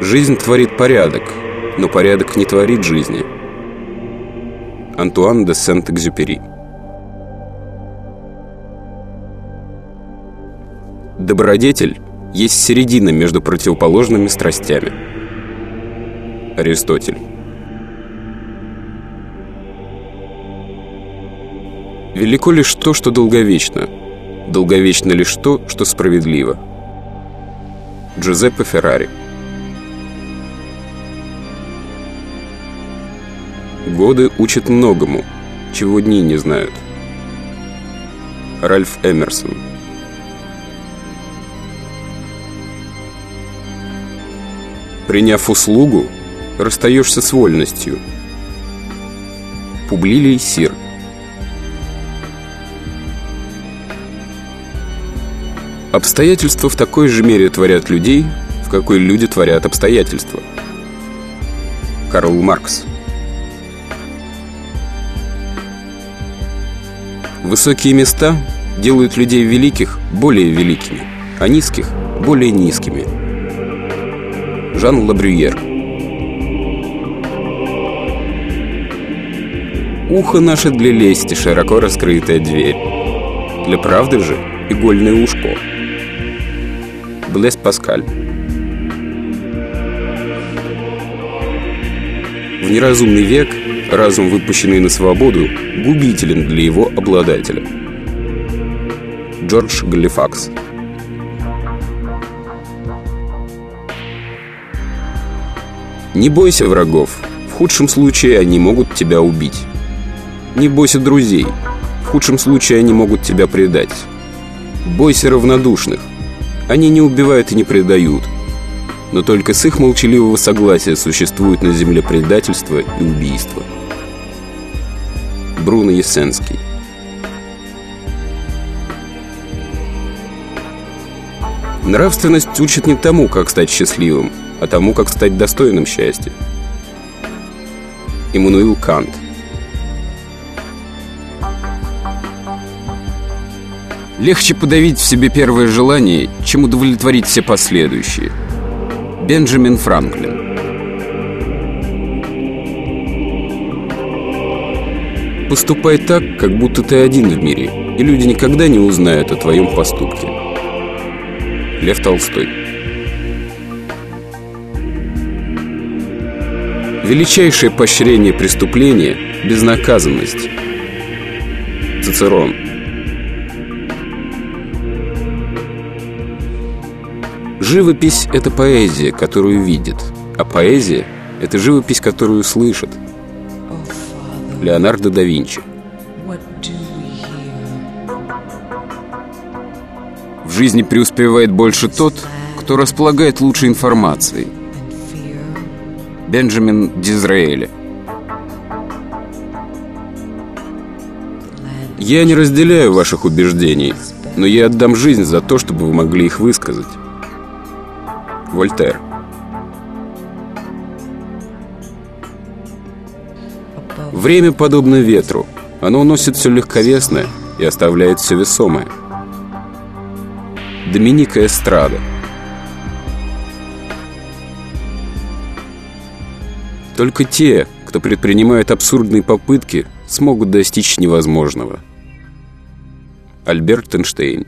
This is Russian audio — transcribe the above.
Жизнь творит порядок, но порядок не творит жизни. Антуан де Сент-Экзюпери Добродетель есть середина между противоположными страстями. Аристотель Велико лишь то, что долговечно. Долговечно лишь то, что справедливо. Джузеппе Феррари Годы учат многому, чего дни не знают. Ральф Эмерсон Приняв услугу, расстаешься с вольностью. Публилий Сир Обстоятельства в такой же мере творят людей, в какой люди творят обстоятельства. Карл Маркс Высокие места делают людей великих более великими, а низких более низкими. Жан Лабрюер Ухо наше для лести широко раскрытая дверь. Для правды же игольное ушко. Блес Паскаль. Неразумный век разум, выпущенный на свободу, губителен для его обладателя. Джордж Галифакс. Не бойся врагов. В худшем случае они могут тебя убить. Не бойся друзей. В худшем случае они могут тебя предать. Бойся равнодушных. Они не убивают и не предают. Но только с их молчаливого согласия существует на земле предательство и убийство. Бруно Есенский Нравственность учит не тому, как стать счастливым, а тому, как стать достойным счастья. Иммануил Кант Легче подавить в себе первое желание, чем удовлетворить все последующие. Бенджамин Франклин Поступай так, как будто ты один в мире, и люди никогда не узнают о твоем поступке. Лев Толстой Величайшее поощрение преступления – безнаказанность. Цицерон Живопись – это поэзия, которую видит, а поэзия – это живопись, которую слышит. Леонардо да Винчи В жизни преуспевает больше тот, кто располагает лучшей информацией. Бенджамин Дизраэли Я не разделяю ваших убеждений, но я отдам жизнь за то, чтобы вы могли их высказать. Вольтер. Время подобно ветру. Оно уносит все легковесное и оставляет все весомое. Доминика Эстрада. Только те, кто предпринимает абсурдные попытки, смогут достичь невозможного. Альберт Эйнштейн